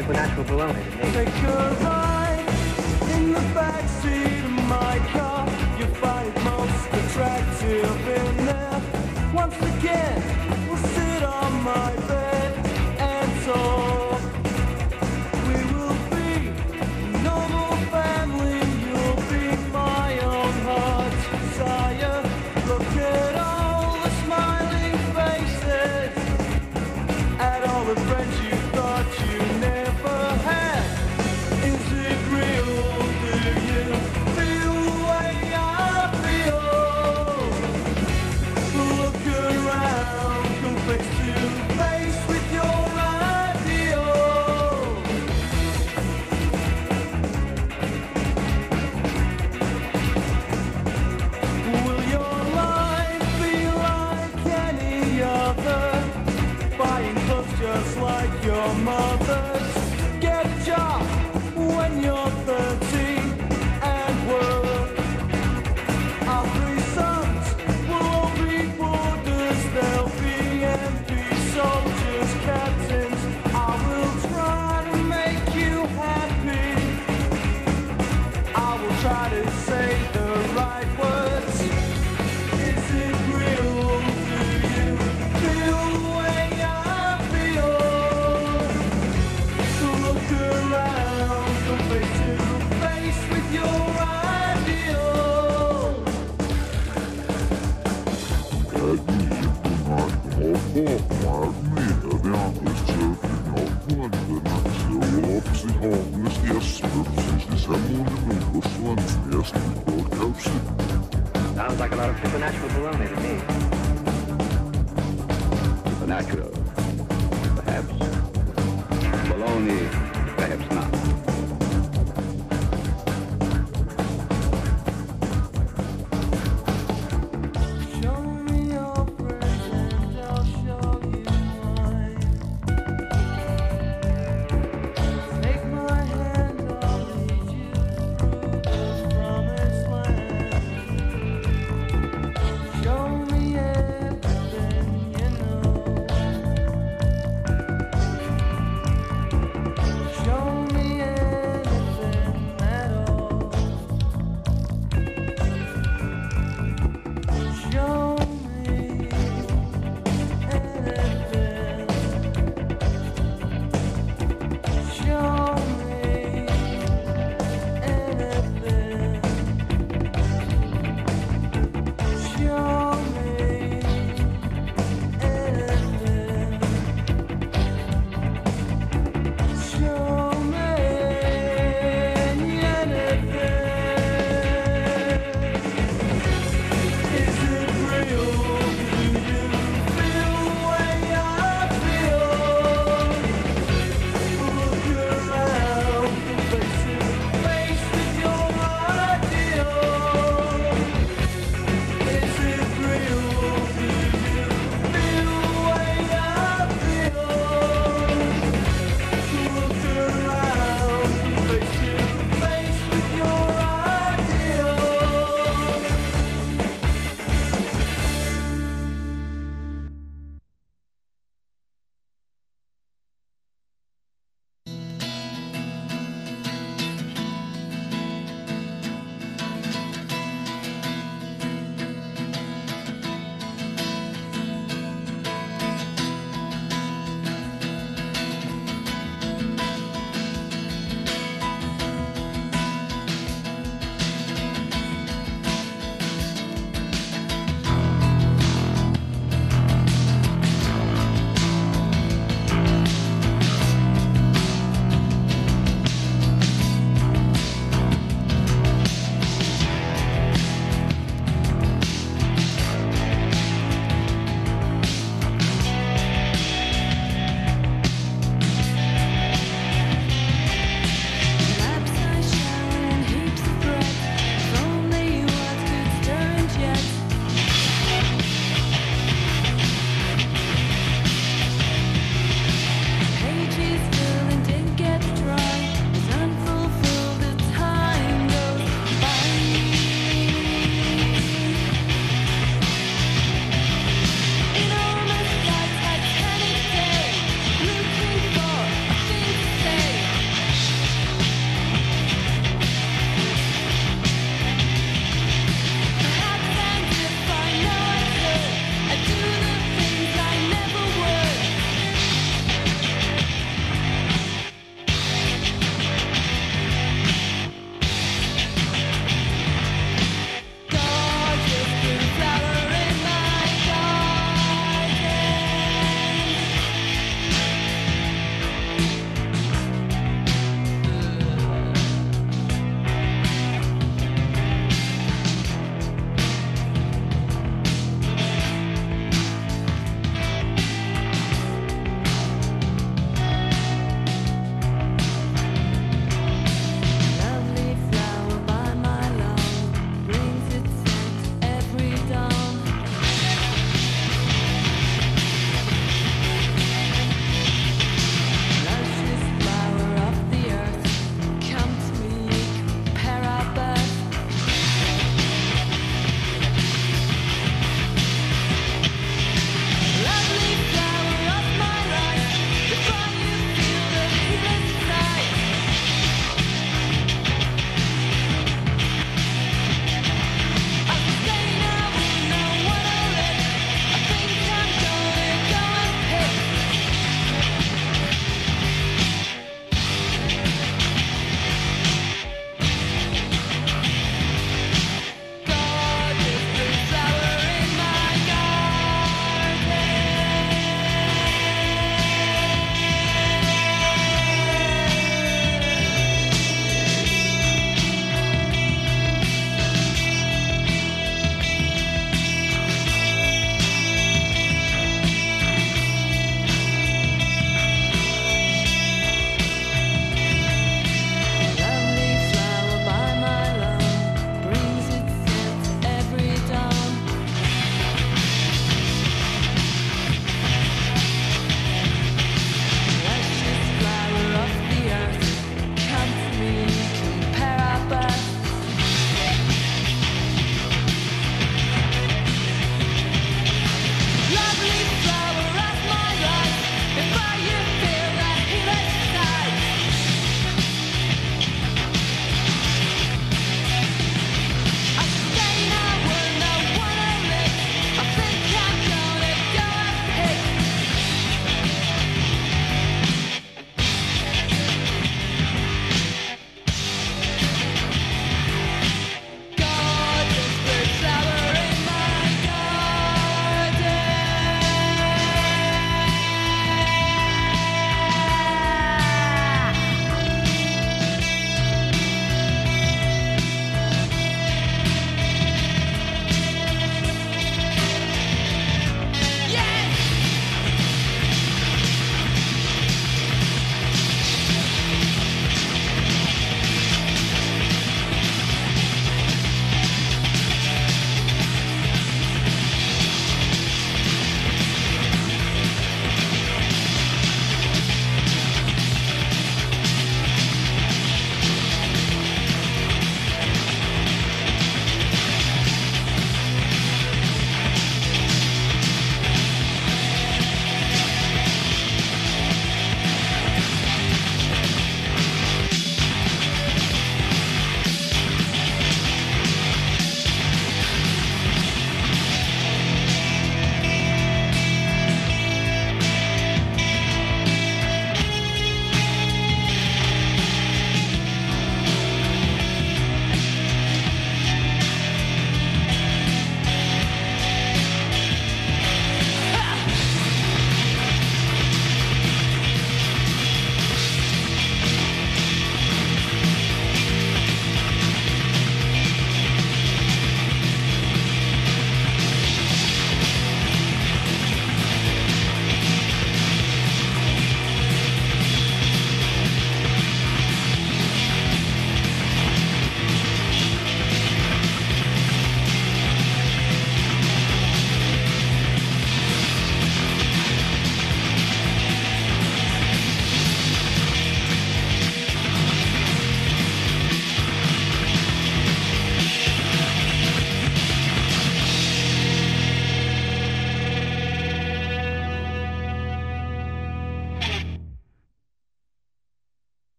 supernatural baloney to me. Take your ride in the backseat of my car. You find it most attractive in there. Once again, we'll sit on my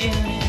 your